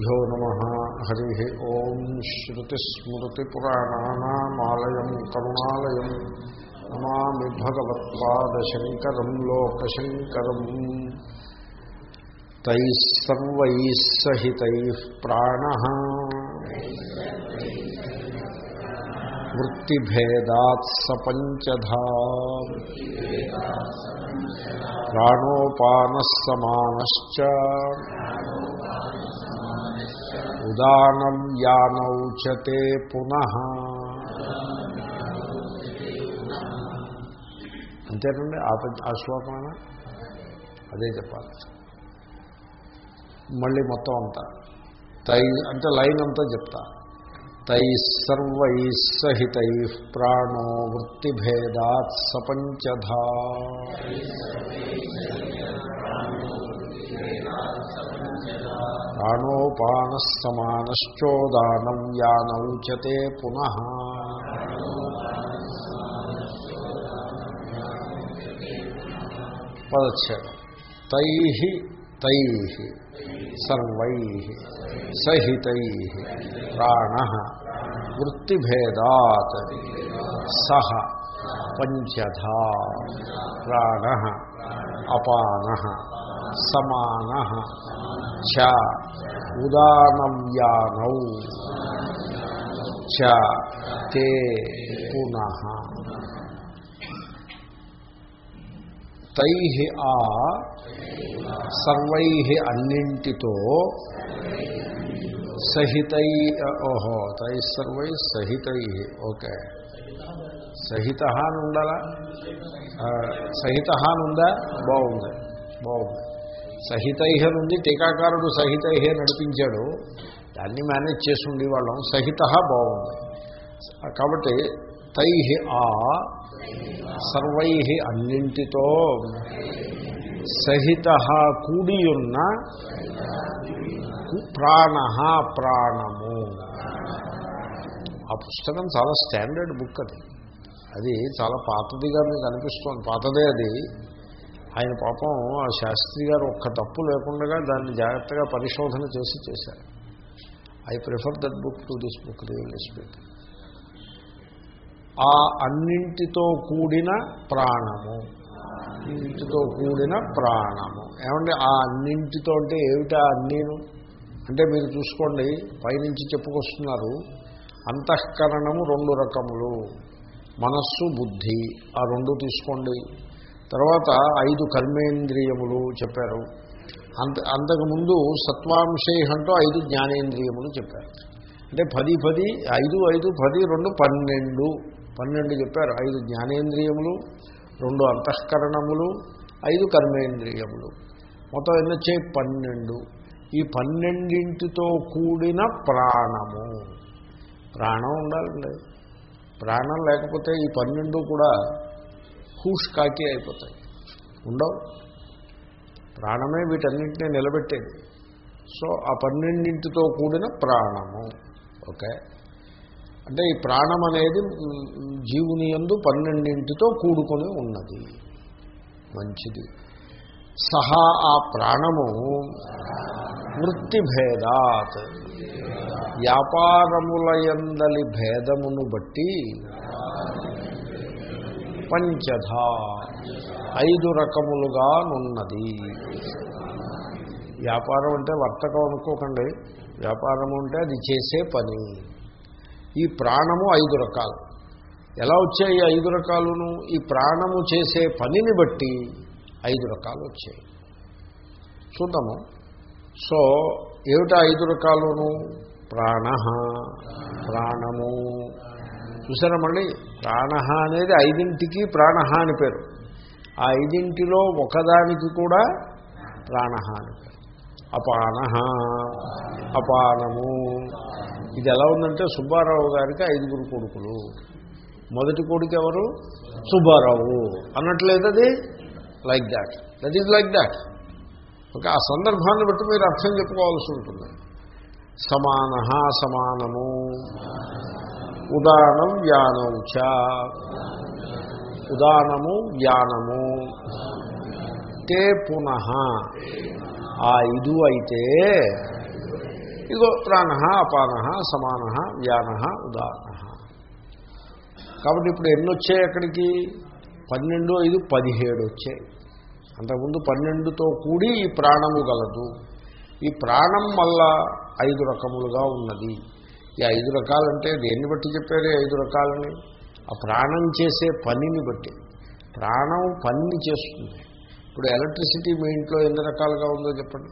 గురుభ్యో నమ హరి ఓం శ్రుతిస్మృతిపురాణానామాలయం కరుణాలయం నమామి భగవత్పాదశంకరం లోకశంకరం తైः సర్వైः సహితైः ప్రాణः వృత్తిభేదాత్ సపంచధా ప్రాణోపానः సమానశ్చ ఉదానవ్యానౌ యానౌచతే పునః. అంతేనండి ఆ పెద్ద- అదే చెప్పాలి. మళ్ళీ మొత్తం అంతా. తై అంటే లైన్ అంతా చెప్తా. తై సర్వై సహితై ప్రాణో వృత్తిభేదాత్ సపంచధా ప్రాణోపాన సమానశ్చోదానం యానౌ చ తే పునః పదచ్ఛేదం తై తై సర్వై సహితై ప్రాణ వృత్తిభేదాత్ సహ పంచధా ప్రాణ అపాన సమాన చ ఉదానవ్యానౌ చ తే పునః. తై ఆ సర్వై అన్నింటితో సహితై ఓహో తై సర్వై సహితై ఓకే. సహిత అని ఉండాలా? సహిత అని ఉందా? బాగుంది. బాగుంది. సహితైహ నుండి టీకాకారుడు సహితైహే నడిపించాడు దాన్ని మేనేజ్ చేసి ఉండేవాళ్ళం. సహిత బాగుంది. కాబట్టి తై ఆ సర్వై అన్నింటితో సహిత కూడియున్న ప్రాణ ప్రాణము. ఆ పుస్తకం చాలా స్టాండర్డ్ బుక్ అది. అది చాలా పాతదిగా మీకు అనిపిస్తోంది పాతదే అది. ఆయన పాపం ఆ శాస్త్రి గారు ఒక్క తప్పు లేకుండా దాన్ని జాగ్రత్తగా పరిశోధన చేసి చేశారు. I prefer that book to this book really speak ఆ అన్నింటితో కూడిన ప్రాణము. అన్నింటితో కూడిన ప్రాణము. ఏమంటే ఆ అన్నింటితో అంటే ఏమిటా అన్నీను? అంటే మీరు చూసుకోండి పైనుంచి చెప్పుకొస్తున్నారు అంతఃకరణము రెండు రకములు. మనస్సు బుద్ధి ఆ రెండు తీసుకోండి. తర్వాత ఐదు కర్మేంద్రియములు చెప్పారు. అంత అంతకుముందు సత్వాంశే అంటూ ఐదు జ్ఞానేంద్రియములు చెప్పారు. అంటే పది పది ఐదు ఐదు పది రెండు పన్నెండు. పన్నెండు చెప్పారు. ఐదు జ్ఞానేంద్రియములు రెండు అంతఃకరణములు ఐదు కర్మేంద్రియములు. మొత్తం ఎన్ని వచ్చాయి? పన్నెండు. ఈ పన్నెండింటితో కూడిన ప్రాణము. ప్రాణం ఉండాలండి. ప్రాణం లేకపోతే ఈ పన్నెండు కూడా హూష్ కాకి అయిపోతాయి. ఉండవు. ప్రాణమే వీటన్నింటినీ నిలబెట్టేది. సో ఆ పన్నెండింటితో కూడిన ప్రాణము. ఓకే? అంటే ఈ ప్రాణం అనేది జీవుని యందు పన్నెండింటితో కూడుకొని ఉన్నది. మంచిది. సహా ఆ ప్రాణము వృత్తిభేదాత్. వ్యాపారములయందలి భేదమును బట్టి పంచధా ఐదు రకములుగా నున్నది. వ్యాపారం అంటే వర్తకం అనుకోకండి. వ్యాపారం అంటే అది చేసే పని. ఈ ప్రాణము ఐదు రకాలు. ఎలా వచ్చాయి ఐదు రకాలును? ఈ ప్రాణము చేసే పనిని బట్టి ఐదు రకాలు వచ్చాయి. చూద్దాము. సో ఏమిటా ఐదు రకాలును? ప్రాణ ప్రాణము. చూసారా మళ్ళీ? ప్రాణ అనేది ఐదింటికి ప్రాణ అని పేరు. ఆ ఐదింటిలో ఒకదానికి కూడా ప్రాణ అని పేరు. అపాన అపానము. ఇది ఎలా ఉందంటే సుబ్బారావు గారికి ఐదుగురు కొడుకులు. మొదటి కొడుకు ఎవరు? సుబ్బారావు. అన్నట్లేదు అది? Like that. That is like that. Okay ఆ సందర్భాన్ని బట్టి మీరు అర్థం చెప్పుకోవాల్సి ఉంటుంది. సమాన సమానము. ఉదానం వ్యానం చ. ఉదానము వ్యానము తే పునః. ఆ ఇదు అయితే ఇగో ప్రాణ అపాన సమాన వ్యాన ఉదాహరణ. కాబట్టి ఇప్పుడు ఎన్ని వచ్చాయి అక్కడికి? పన్నెండు ఐదు పదిహేడు వచ్చాయి. అంతకుముందు పన్నెండుతో కూడి ఈ ప్రాణము గలదు. ఈ ప్రాణం వల్ల ఐదు రకములుగా ఉన్నది. ఈ ఐదు రకాలంటే దేన్ని బట్టి చెప్పారు ఐదు రకాలని? ఆ ప్రాణం చేసే పనిని బట్టి. ప్రాణం పనిని చేస్తుంది. ఇప్పుడు ఎలక్ట్రిసిటీ మీ ఇంట్లో ఎన్ని రకాలుగా ఉందో చెప్పండి.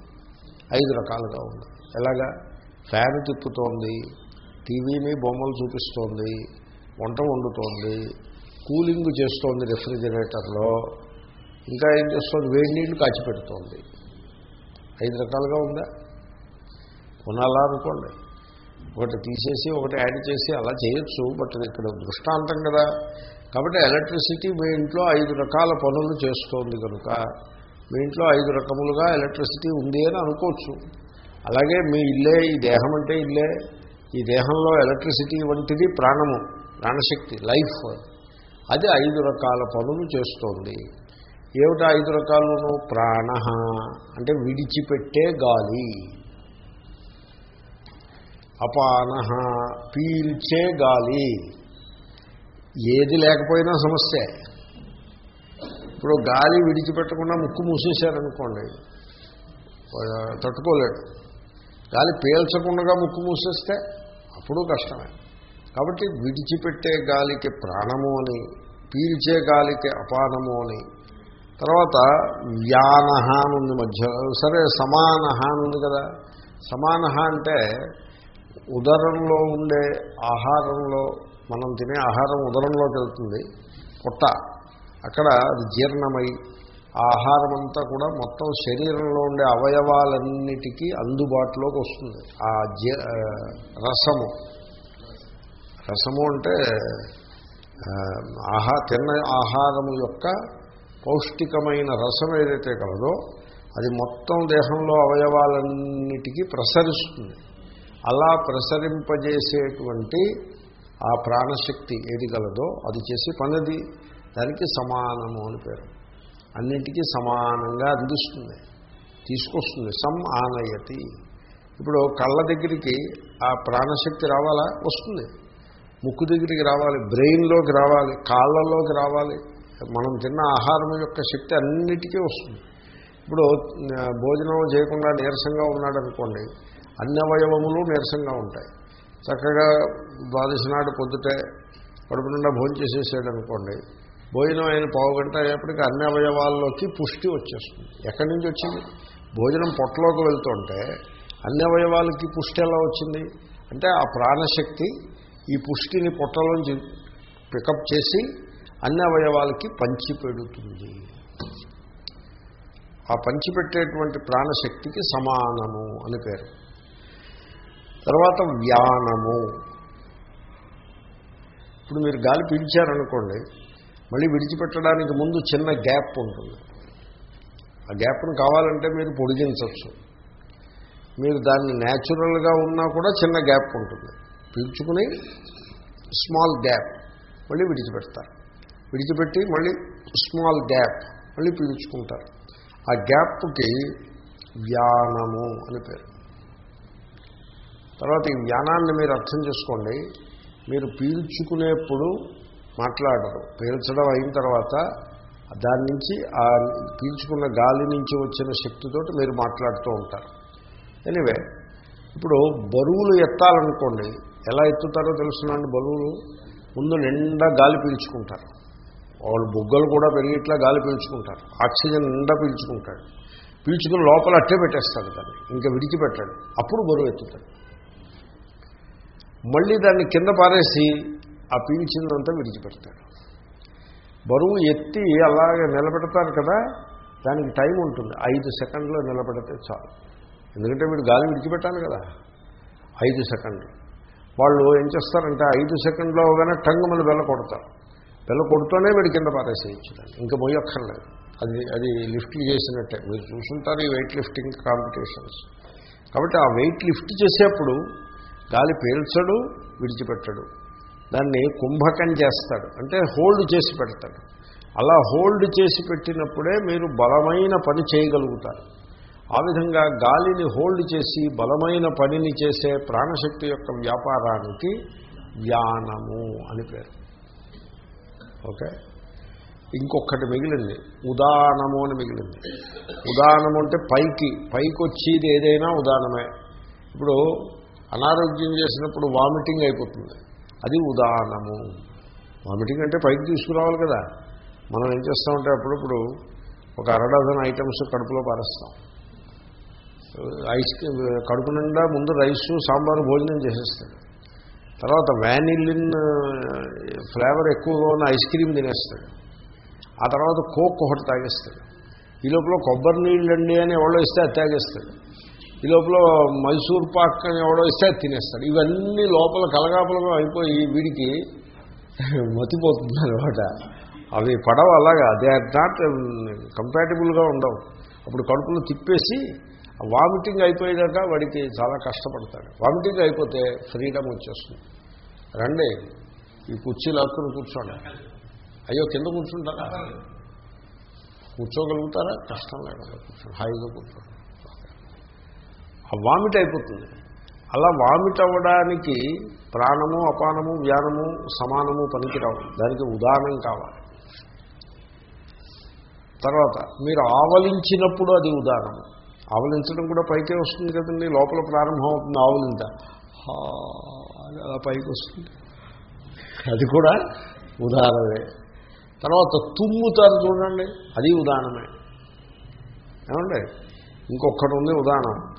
ఐదు రకాలుగా ఉంది. ఎలాగా? ఫ్యాన్ తిప్పుతోంది టీవీని బొమ్మలు చూపిస్తోంది వంట వండుతోంది కూలింగ్ చేస్తోంది రెఫ్రిజిరేటర్లో ఇంకా ఏం చేస్తుంది? వేడి నీళ్ళు కాచిపెడుతోంది. ఐదు రకాలుగా ఉందా? కొనాలా అనుకోండి ఒకటి తీసేసి ఒకటి యాడ్ చేసి అలా చేయొచ్చు బట్ ఇక్కడ దృష్టాంతం కదా. కాబట్టి ఎలక్ట్రిసిటీ మీ ఇంట్లో ఐదు రకాల పనులు చేస్తోంది కనుక మీ ఇంట్లో ఐదు రకములుగా ఎలక్ట్రిసిటీ ఉంది అని అనుకోవచ్చు. అలాగే మీ ఇల్లే ఈ దేహం అంటే ఇల్లే. ఈ దేహంలో ఎలక్ట్రిసిటీ వంటిది ప్రాణము ప్రాణశక్తి లైఫ్. అది ఐదు రకాల పనులు చేస్తోంది. ఏమిటి ఐదు రకాలను? ప్రాణ అంటే విడిచిపెట్టే గాలి. అపాన పీల్చే గాలి. ఏది లేకపోయినా సమస్య. ఇప్పుడు గాలి విడిచిపెట్టకుండా ముక్కు మూసేశారనుకోండి తట్టుకోలేడు. గాలి పీల్చకుండా ముక్కు మూసేస్తే అప్పుడు కష్టమే. కాబట్టి విడిచిపెట్టే గాలికి ప్రాణము అని పీల్చే గాలికి అపానము అని. తర్వాత వ్యానహ అని ఉంది మధ్య సరే సమానహ అని ఉంది కదా. సమానహ అంటే ఉదరంలో ఉండే ఆహారంలో మనం తినే ఆహారం ఉదరంలోకి వెళ్తుంది. పొట్ట అక్కడ అది జీర్ణమై ఆహారం అంతా కూడా మొత్తం శరీరంలో ఉండే అవయవాలన్నిటికీ అందుబాటులోకి వస్తుంది. ఆ జీ రసము. రసము అంటే ఆహా తిన్న ఆహారము యొక్క పౌష్టికమైన రసం ఏదైతే కలదో అది మొత్తం దేహంలో అవయవాలన్నిటికీ ప్రసరిస్తుంది. అలా ప్రసరింపజేసేటువంటి ఆ ప్రాణశక్తి ఏది గలదో అది చేసి పనిది. దానికి సమానము అని పేరు. అన్నింటికీ సమానంగా అందిస్తుంది. తీసుకొస్తుంది. సమ్ ఆనయతి. ఇప్పుడు కళ్ళ దగ్గరికి ఆ ప్రాణశక్తి రావాలా? వస్తుంది. ముక్కు దగ్గరికి రావాలి. బ్రెయిన్లోకి రావాలి. కాళ్ళలోకి రావాలి. మనం తిన్న ఆహారం యొక్క శక్తి అన్నిటికీ వస్తుంది. ఇప్పుడు భోజనం చేయకుండా నీరసంగా ఉన్నాడు అనుకోండి అన్ని అవయవములు నీరసంగా ఉంటాయి. చక్కగా ద్వాదశి నాడు పొద్దుటే కడుపు నిండా భోజనం చేసేసాడు అనుకోండి భోజనం అయిన పావు గంట అయ్యేప్పటికీ అన్ని అవయవాల్లోకి పుష్టి వచ్చేస్తుంది. ఎక్కడి నుంచి వచ్చింది? భోజనం పొట్టలోకి వెళ్తుంటే అన్ని అవయవాలకి పుష్టి ఎలా వచ్చింది? అంటే ఆ ప్రాణశక్తి ఈ పుష్టిని పొట్టలోంచి పికప్ చేసి అన్ని అవయవాలకి పంచిపెడుతుంది. ఆ పంచిపెట్టేటువంటి ప్రాణశక్తికి సమానము అని పేరు. తర్వాత వ్యానము. ఇప్పుడు మీరు గాలి పీల్చారనుకోండి మళ్ళీ విడిచిపెట్టడానికి ముందు చిన్న గ్యాప్ ఉంటుంది. ఆ గ్యాప్ను కావాలంటే మీరు పొడిగించవచ్చు. మీరు దాన్ని న్యాచురల్గా ఉన్నా కూడా చిన్న గ్యాప్ ఉంటుంది. పీల్చుకుని స్మాల్ గ్యాప్ మళ్ళీ విడిచిపెడతారు. విడిచిపెట్టి మళ్ళీ స్మాల్ గ్యాప్ మళ్ళీ పీల్చుకుంటారు. ఆ గ్యాప్కి వ్యానము అని పేరు. తర్వాత ఈ వ్యానాన్ని మీరు అర్థం చేసుకోండి. మీరు పీల్చుకునేప్పుడు మాట్లాడరు. పీల్చడం అయిన తర్వాత దాని నుంచి ఆ పీల్చుకున్న గాలి నుంచి వచ్చిన శక్తితోటి మీరు మాట్లాడుతూ ఉంటారు. ఎనివే ఇప్పుడు బరువులు ఎత్తాలనుకోండి ఎలా ఎత్తుతారో తెలుసునండి బరువులు? ముందు నిండా గాలి పీల్చుకుంటారు. వాళ్ళు బుగ్గలు కూడా పెరిగిట్లా గాలి పీల్చుకుంటారు. ఆక్సిజన్ నిండా పీల్చుకుంటాడు పీల్చుకుని లోపల అట్టే పెట్టేస్తాడు దాన్ని. ఇంకా విడిచిపెట్టాడు అప్పుడు బరువు ఎత్తుతాడు మళ్ళీ దాన్ని కింద పారేసి ఆ పీల్చిందంతా విడిచిపెడతాడు. బరువు ఎత్తి అలాగే నిలబెడతారు కదా దానికి టైం ఉంటుంది. ఐదు సెకండ్లో నిలబెడితే చాలు. ఎందుకంటే వీడు గాలి విడిచిపెట్టాలి కదా. ఐదు సెకండ్లు. వాళ్ళు ఏం చేస్తారంటే ఐదు సెకండ్లో కానీ టంగమని బెల్ల కొడతారు. బెల్ల కొడుతూనే వీడి కింద పారేసేయచ్చు ఇంకా మొయ్యక్కర్లేదు. అది అది లిఫ్ట్ చేసినట్టే. మీరు చూసుంటారు ఈ వెయిట్ లిఫ్టింగ్ కాంపిటీషన్స్ కాబట్టి ఆ వెయిట్ లిఫ్ట్ చేసేప్పుడు గాలి పీల్చడు విడిచిపెట్టడు. దాన్ని కుంభకం చేస్తాడు. అంటే హోల్డ్ చేసి పెడతాడు. అలా హోల్డ్ చేసి పెట్టినప్పుడే మీరు బలమైన పని చేయగలుగుతారు. ఆ విధంగా గాలిని హోల్డ్ చేసి బలమైన పనిని చేసే ప్రాణశక్తి యొక్క వ్యాపారానికి వ్యానము అని పేరు. ఓకే? ఇంకొకటి మిగిలింది. ఉదానము అని మిగిలింది. ఉదానము అంటే పైకి పైకి వచ్చేది ఏదైనా ఉదానమే. ఇప్పుడు అనారోగ్యం చేసినప్పుడు వామిటింగ్ అయిపోతుంది. అది ఉదాహరణము. వామిటింగ్ అంటే పైకి తీసుకురావాలి కదా. మనం ఏం చేస్తామంటే అప్పుడప్పుడు ఒక అరడజన్ ఐటమ్స్ కడుపులో పారేస్తాం. ఐస్ క్రీమ్ కడుపు నిండా ముందు రైసు సాంబారు భోజనం చేసేస్తాడు. తర్వాత వ్యానిలిన్ ఫ్లేవర్ ఎక్కువగా ఉన్న ఐస్ క్రీమ్ తినేస్తాడు. ఆ తర్వాత కోక్ ఒకటి తాగేస్తాడు. ఈ లోపల కొబ్బరి నీళ్ళండి అని ఎవరో ఇస్తే అది తాగేస్తాడు. ఈ లోపల మైసూర్ పాక్ అని ఎవడో ఇస్తే తినేస్తాడు. ఇవన్నీ లోపల కలగాపలగా అయిపోయి వీడికి మతిపోతుంది అనమాట అవి పడవ అలాగా. దే ఆర్ నాట్ కంపాటబుల్గా ఉండవు. అప్పుడు కడుపులో తిప్పేసి వామిటింగ్ అయిపోయాక వాడికి చాలా కష్టపడతాడు. వామిటింగ్ అయిపోతే ఫ్రీడమ్ వచ్చేస్తుంది. రండి. ఈ కుర్చీలు లాక్కుని కూర్చోండి. అయ్యో కింద కూర్చుంటారా? కూర్చోగలుగుతారా? కష్టం లేకుండా కూర్చోండి. హాయిగా కూర్చోండి. ఆ వామిట్ అయిపోతుంది. అలా వామిట్ అవ్వడానికి ప్రాణము అపానము వ్యానము సమానము పనికిరావు. దానికి ఉదాహరణ కావాలి. తర్వాత మీరు ఆవలించినప్పుడు అది ఉదాహరణము ఆవలించడం కూడా పైకే వస్తుంది కదండి లోపల ప్రారంభం అవుతుంది ఆవలింత. అలా పైకి వస్తుంది. అది కూడా ఉదాహరణమే. తర్వాత తుమ్ముతారు చూడండి అది ఉదాహరణమే. ఏమండి? ఇంకొకటి ఉంది ఉదాహరణ.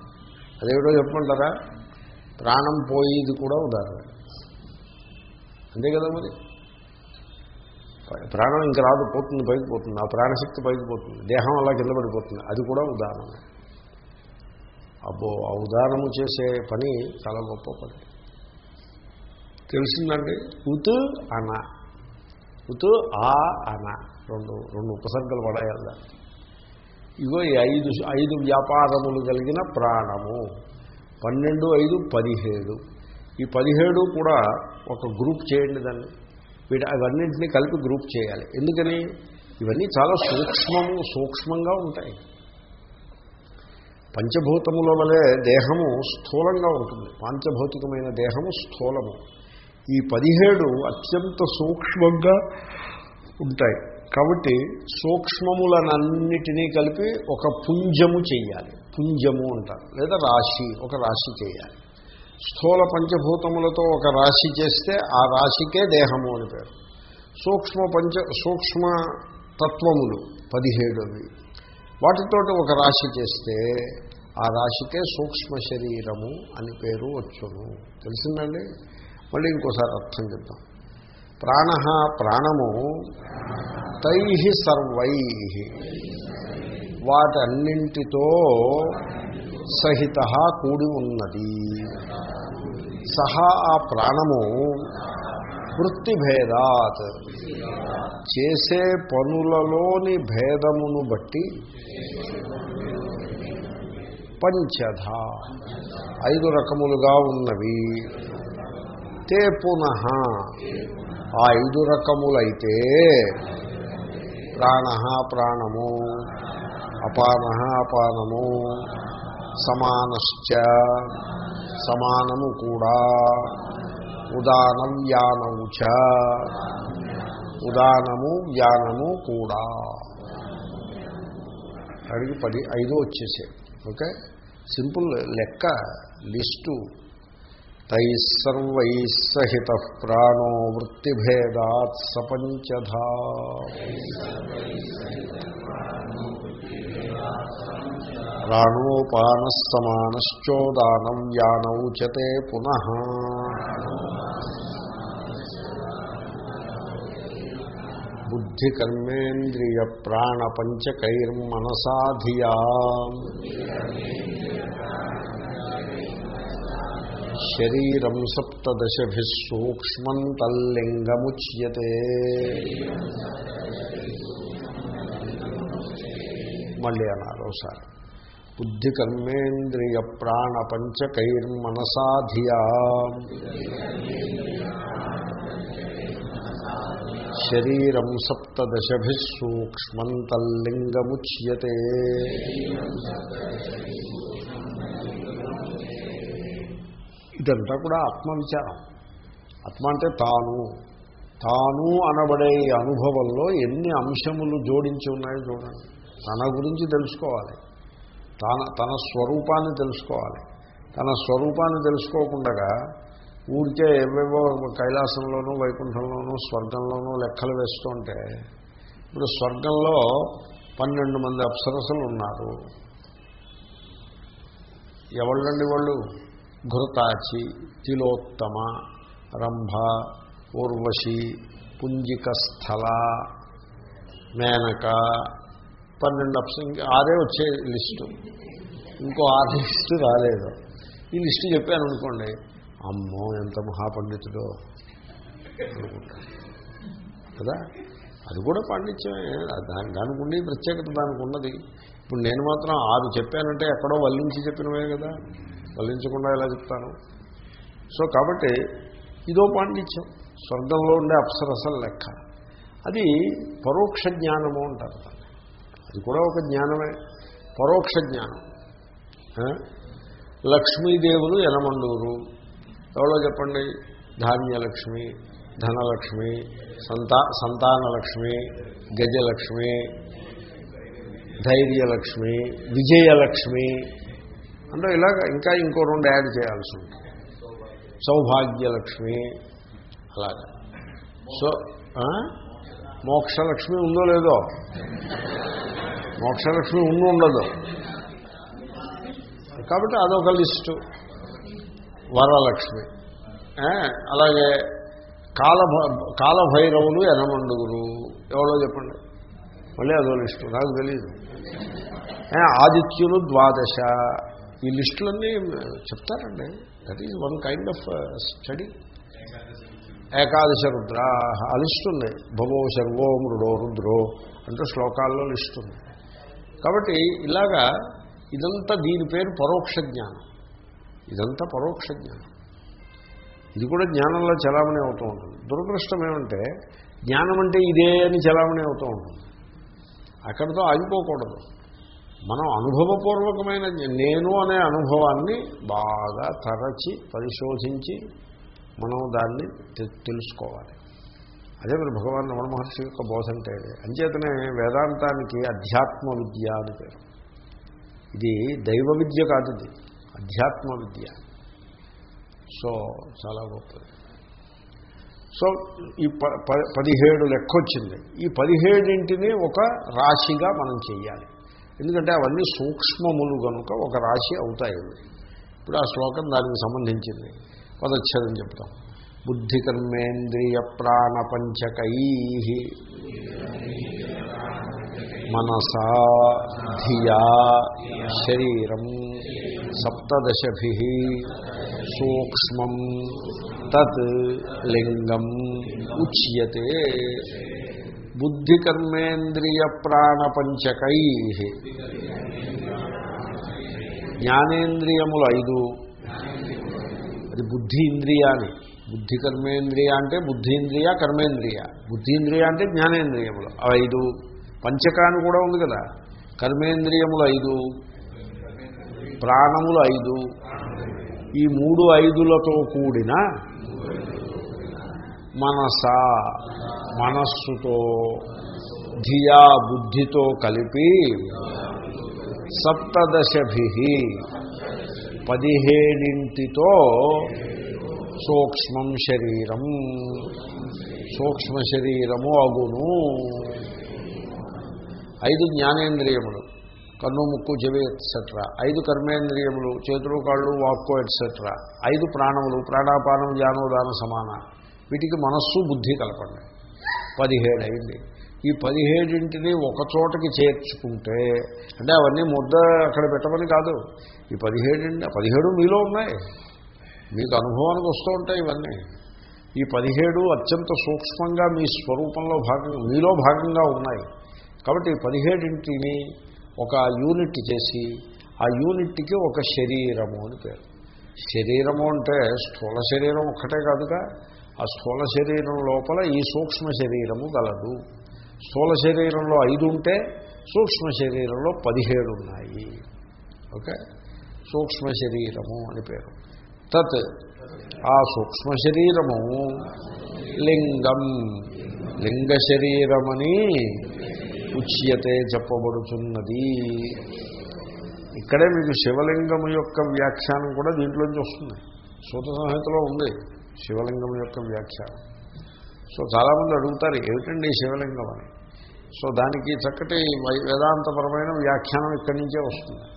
అదేమిటో చెప్పమంటారా ప్రాణం పోయేది కూడా ఉదాహరణ. అంతే కదా మరి? ప్రాణం ఇంక రాదు పోతుంది పైకి పోతుంది. ఆ ప్రాణశక్తి పైకి పోతుంది. దేహం అలా కింద పడిపోతుంది. అది కూడా ఉదాహరణ. అబ్బో ఆ ఉదాహరణము చేసే పని చాలా గొప్ప పని. తెలిసిందండి? ఉత్ అన. ఉత్ ఆ అన. రెండు రెండు ఉపసర్గలు పడాయాలి ఇగో ఈ ఐదు ఐదు వ్యాపారములు కలిగిన ప్రాణము. పన్నెండు ఐదు పదిహేడు. ఈ పదిహేడు కూడా ఒక గ్రూప్ చేయండి దాన్ని. వీటి అవన్నింటినీ కలిపి గ్రూప్ చేయాలి. ఎందుకని? ఇవన్నీ చాలా సూక్ష్మము సూక్ష్మంగా ఉంటాయి. పంచభూతముల వలె దేహము స్థూలంగా ఉంటుంది. పాంచభౌతికమైన దేహము స్థూలము. ఈ పదిహేడు అత్యంత సూక్ష్మంగా ఉంటాయి. కాబట్టి సూక్ష్మములనన్నిటినీ కలిపి ఒక పుంజము చేయాలి. పుంజము అంటారు. లేదా రాశి ఒక రాశి చేయాలి. స్థూల పంచభూతములతో ఒక రాశి చేస్తే ఆ రాశికే దేహము అని పేరు. సూక్ష్మ పంచ సూక్ష్మ తత్వములు పదిహేడు వాటితోటి ఒక రాశి చేస్తే ఆ రాశికే సూక్ష్మ శరీరము అని పేరు వచ్చును. తెలిసిందండి? మళ్ళీ ఇంకోసారి అర్థం చెప్తాం. ప్రాణ ప్రాణము తై సర్వై. వాటన్నింటితో సహిత కూడి ఉన్నది. సహా ఆ ప్రాణము వృత్తిభేదాత్. చేసే పనులలోని భేదమును బట్టి పంచధ. ఐదు రకములుగా ఉన్నవి. తే పునః. ఆ ఐదు రకములైతే ప్రాణ ప్రాణము అపాన అపానము సమానశ్చ సమానము కూడా ఉదానం వ్యానము చ ఉదానము వ్యానము కూడా. అడిగి పది ఐదు వచ్చేసాయి. ఓకే? సింపుల్ లెక్క లిస్టు. తైసర్వై సహిత ప్రాణో వృత్తిభేదాత్ సపంచధా. ప్రాణోపానస్సమానశ్చోదానం వ్యానౌచతే పునః. బుద్ధికర్మేంద్రియ ప్రాణపంచకైర్మనసాధియా శరీరం సప్తదశభి సూక్ష్మం తల్లింగముచ్యతే మళ్ళీ అన్నారు ఒకసారి బుద్ధి కర్మేంద్రియ ప్రాణ పంచకైర్మనసాధియా శరీరం సప్తదశభి సూక్ష్మం తల్లింగముచ్యతే ఇదంతా కూడా ఆత్మవిచారం. ఆత్మ అంటే తాను. తాను అనబడే అనుభవంలో ఎన్ని అంశములు జోడించి ఉన్నాయో చూడండి. తన గురించి తెలుసుకోవాలి. తన తన స్వరూపాన్ని తెలుసుకోవాలి. తన స్వరూపాన్ని తెలుసుకోకుండా ఊరికే ఏవేవో కైలాసంలోనూ వైకుంఠంలోనూ స్వర్గంలోనూ లెక్కలు వేస్తుంటే ఇప్పుడు స్వర్గంలో పన్నెండు మంది అప్సరసలు ఉన్నారు. ఎవళ్ళండి వాళ్ళు? ఘృతాచి తిలోత్తమ రంభ ఊర్వశి పుంజిక స్థల మేనక పన్నెండు అప్షన్ ఆరే వచ్చే లిస్టు. ఇంకో ఆరు లిస్టు రాలేదు. ఈ లిస్టు చెప్పాను అనుకోండి అమ్మో ఎంత మహాపండితుడో కదా? అది కూడా పాండిత్యమే. దాని దానికి ఉండే ప్రత్యేకత దానికి ఉన్నది. ఇప్పుడు నేను మాత్రం ఆరు చెప్పానంటే ఎక్కడో వల్లించి చెప్పినవే కదా. వల్లించకుండా ఎలా చెప్తాను? సో కాబట్టి ఇదో పాండిత్యం స్వర్గంలో ఉండే అప్సరసల లెక్క. అది పరోక్ష జ్ఞానము అంటారు అది కూడా ఒక జ్ఞానమే. పరోక్ష జ్ఞానం. లక్ష్మీదేవులు ఎనమండూరు ఎవరో చెప్పండి? ధాన్యలక్ష్మి ధనలక్ష్మి సంతా సంతానలక్ష్మి గజలక్ష్మి ధైర్యలక్ష్మి విజయలక్ష్మి అంటే ఇలాగ ఇంకా ఇంకో రెండు యాడ్ చేయాల్సి ఉంటుంది. సౌభాగ్యలక్ష్మి అలాగా. సో మోక్షలక్ష్మి ఉందో లేదో? మోక్షలక్ష్మి ఉండి ఉండదు. కాబట్టి అదొక లిస్టు. వరలక్ష్మి. అలాగే కాల కాలభైరవులు ఎనమండుగురు ఎవరో చెప్పండి. మళ్ళీ అదో లిస్టు. నాకు తెలియదు ఆదిత్యులు ద్వాదశ. ఈ లిస్టులన్నీ చెప్తారండి. That is one kind of study ఏకాదశ రుద్ర ఆ లిస్ట్ ఉంది భవో శర్వో మృడో రుద్రో అంటే శ్లోకాల్లో లిస్ట్ ఉంది కాబట్టి ఇలాగా ఇదంతా దీని పేరు పరోక్ష జ్ఞానం. ఇదంతా పరోక్ష జ్ఞానం. ఇది కూడా జ్ఞానంలో చలామణి అవుతూ ఉంటుంది. దురదృష్టం ఏమంటే జ్ఞానం అంటే ఇదే అని చలామణి అవుతూ ఉంటుంది. అక్కడితో ఆగిపోకూడదు. మనం అనుభవపూర్వకమైన నేను అనే అనుభవాన్ని బాగా తరచి పరిశోధించి మనం దాన్ని తెలుసుకోవాలి. అదే మరి భగవాన్ రమణ మహర్షి యొక్క బోధ అంటే అదే. అంచేతనే వేదాంతానికి అధ్యాత్మ విద్య అని పేరు. ఇది దైవ విద్య కాదు ఇది. అధ్యాత్మ విద్య. సో చాలా గొప్పది. సో ఈ ప ప- పదిహేడు లెక్క వచ్చింది ఈ పదిహేడింటిని ఒక రాశిగా మనం చెయ్యాలి. ఎందుకంటే అవన్నీ సూక్ష్మములు కనుక ఒక రాశి అవుతాయి. ఇప్పుడు ఆ శ్లోకం దానికి సంబంధించింది. పదచ్ఛేదం చెప్తాం. బుద్ధి కర్మేంద్రియ ప్రాణపంచకై మనసా ధియా శరీరం సప్తదశభి సూక్ష్మం తత్ లింగం ఉచ్యతే బుద్ధి కర్మేంద్రియ ప్రాణపంచకై జ్ఞానేంద్రియములు ఐదు. అది బుద్ధి ఇంద్రియాని బుద్ధి కర్మేంద్రియ అంటే బుద్ధీంద్రియ కర్మేంద్రియ. బుద్ధీంద్రియ అంటే జ్ఞానేంద్రియములు. ఐదు. పంచకాన్ని కూడా ఉంది కదా. కర్మేంద్రియములు ఐదు. ప్రాణములు ఐదు. ఈ మూడు ఐదులతో కూడిన మనస మనస్సుతో ధియా బుద్ధితో కలిపి సప్తదశభి పదిహేడింటితో సూక్ష్మం శరీరం. సూక్ష్మ శరీరము అగును. ఐదు జ్ఞానేంద్రియములు కన్ను ముక్కు చెవి ఎట్సెట్రా ఐదు కర్మేంద్రియములు చేతులు కాళ్ళు వాక్కు ఎట్సెట్రా ఐదు ప్రాణములు ప్రాణాపానం జానోదాన సమాన. వీటికి మనస్సు బుద్ధి కలపండి. పదిహేడు అయింది ఈ పదిహేడింటిని ఒక చోటకి చేర్చుకుంటే అంటే అవన్నీ ముద్ద అక్కడ పెట్టమని కాదు. ఈ పదిహేడు పదిహేడు మీలో ఉన్నాయి. మీకు అనుభవానికి వస్తూ ఉంటాయి ఇవన్నీ. ఈ పదిహేడు అత్యంత సూక్ష్మంగా మీ స్వరూపంలో భాగంగా మీలో భాగంగా ఉన్నాయి. కాబట్టి ఈ పదిహేడింటిని ఒక యూనిట్ చేసి ఆ యూనిట్కి ఒక శరీరము అని పేరు. శరీరము అంటే స్థూల శరీరం ఒక్కటే కాదుగా ఆ స్థూల శరీరం లోపల ఈ సూక్ష్మ శరీరము గలదు. స్థూల శరీరంలో ఐదు ఉంటే సూక్ష్మ శరీరంలో పదిహేడు ఉన్నాయి. ఓకే? సూక్ష్మ శరీరము అని పేరు. తత్ ఆ సూక్ష్మ శరీరము లింగం. లింగ శరీరమని ఉచ్యతే చెప్పబడుతున్నది ఇక్కడే మీకు శివలింగం యొక్క వ్యాఖ్యానం కూడా దీంట్లోంచి వస్తుంది. సూత సంహితలో ఉంది. శివలింగం యొక్క వ్యాఖ్యానం సో చాలామంది అడుగుతారు ఏమిటండి ఈ శివలింగం అని? సో దానికి చక్కటి వేదాంతపరమైన వ్యాఖ్యానం ఇక్కడి నుంచే వస్తుంది.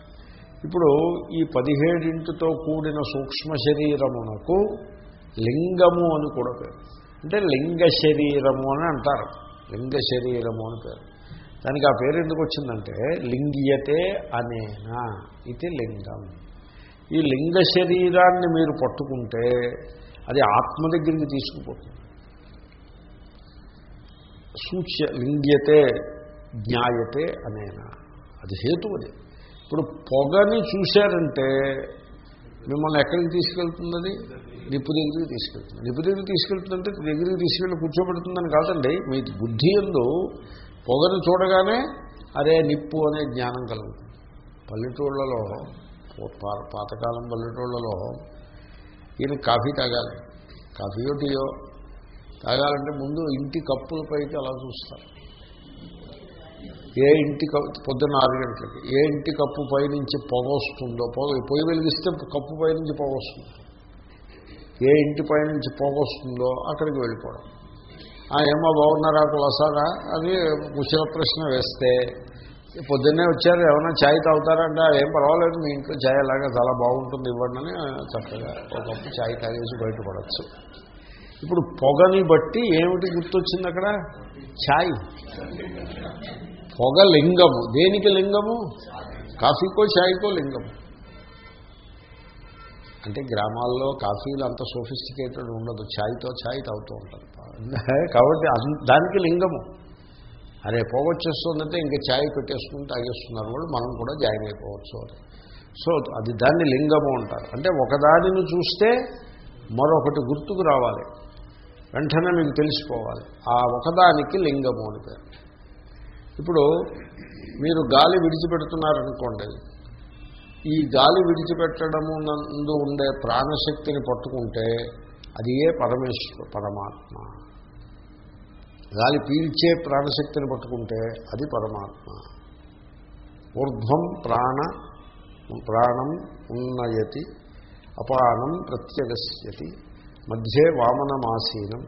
ఇప్పుడు ఈ పదిహేడింటితో కూడిన సూక్ష్మ శరీరమునకు లింగము అని కూడా పేరు. అంటే లింగ శరీరము అని అంటారు. లింగ శరీరము అని పేరు. దానికి ఆ పేరు ఎందుకు వచ్చిందంటే లింగియతే అనేనా ఇది లింగం. ఈ లింగ శరీరాన్ని మీరు పట్టుకుంటే అది ఆత్మ దగ్గరికి తీసుకుపోతుంది. సూచ్య లింగ్యతే జ్ఞాయతే అనేనా. అది హేతు అది. ఇప్పుడు పొగని చూశారంటే మిమ్మల్ని ఎక్కడికి తీసుకెళ్తుందని? నిప్పు దగ్గరికి తీసుకెళ్తుంది. నిప్పు దగ్గరికి తీసుకెళ్తుందంటే దగ్గరికి తీసుకెళ్ళి కూర్చోబెడుతుందని కాదండి. మీ బుద్ధి ఎందు పొగను చూడగానే అరే నిప్పు అనే జ్ఞానం కలుగుతుంది. పల్లెటూళ్ళలో పాతకాలం పల్లెటూళ్ళలో ఈయన కాఫీ తాగాలి. కాఫీయో టీయో తాగాలంటే ముందు ఇంటి కప్పుల పైకి అలా చూస్తారు. ఏ ఇంటి కప్పు పొద్దున్న ఆరు గంటలకి ఏ ఇంటి కప్పు పైనుంచి పొగ వస్తుందో పొగ పొయ్యి వెలిగిస్తే కప్పు పైనుంచి పొగ వస్తుంది. ఏ ఇంటి పైనుంచి పొగ వస్తుందో అక్కడికి వెళ్ళిపోవడం. ఏమో బాగున్నారా కులసారా? అది కుశల ప్రశ్న వేస్తే పొద్దున్నే వచ్చారు ఏమైనా ఛాయ్ తాగుతారంటే ఏం పర్వాలేదు మీ ఇంట్లో ఛాయ్ అలాగా చాలా బాగుంటుంది ఇవ్వండి అని చక్కగా ఒకప్పుడు ఛాయ్ తాగేసి బయటపడచ్చు. ఇప్పుడు పొగని బట్టి ఏమిటి గుర్తొచ్చింది అక్కడ? ఛాయ్ పొగ లింగము. దేనికి లింగము? కాఫీకో ఛాయ్కో లింగము. అంటే గ్రామాల్లో కాఫీలు అంత సోఫిస్టికేటెడ్ ఉండదు. ఛాయ్తో ఛాయ్ తాగుతూ ఉంటారు. కాబట్టి దానికి లింగము. అరే పోగొచ్చేస్తుందంటే ఇంకా ఛాయ్ పెట్టేసుకుని తాగేస్తున్నారు వాళ్ళు మనం కూడా జాయిన్ అయిపోవచ్చు అని. సో అది దాన్ని లింగము అంటారు. అంటే ఒకదానిని చూస్తే మరొకటి గుర్తుకు రావాలి. వెంటనే మీకు తెలిసిపోవాలి. ఆ ఒకదానికి లింగము అని పేరు. ఇప్పుడు మీరు గాలి విడిచిపెడుతున్నారనుకోండి ఈ గాలి విడిచిపెట్టడము నందు ఉండే ప్రాణశక్తిని పట్టుకుంటే అది ఏ పరమేశ్వర పరమాత్మ? గాలి పీల్చే ప్రాణశక్తిని పట్టుకుంటే అది పరమాత్మ. ఊర్ధ్వం ప్రాణ ప్రాణం ఉన్నయతి అపానం ప్రత్యగస్యతి మధ్యే వామనమాసీనం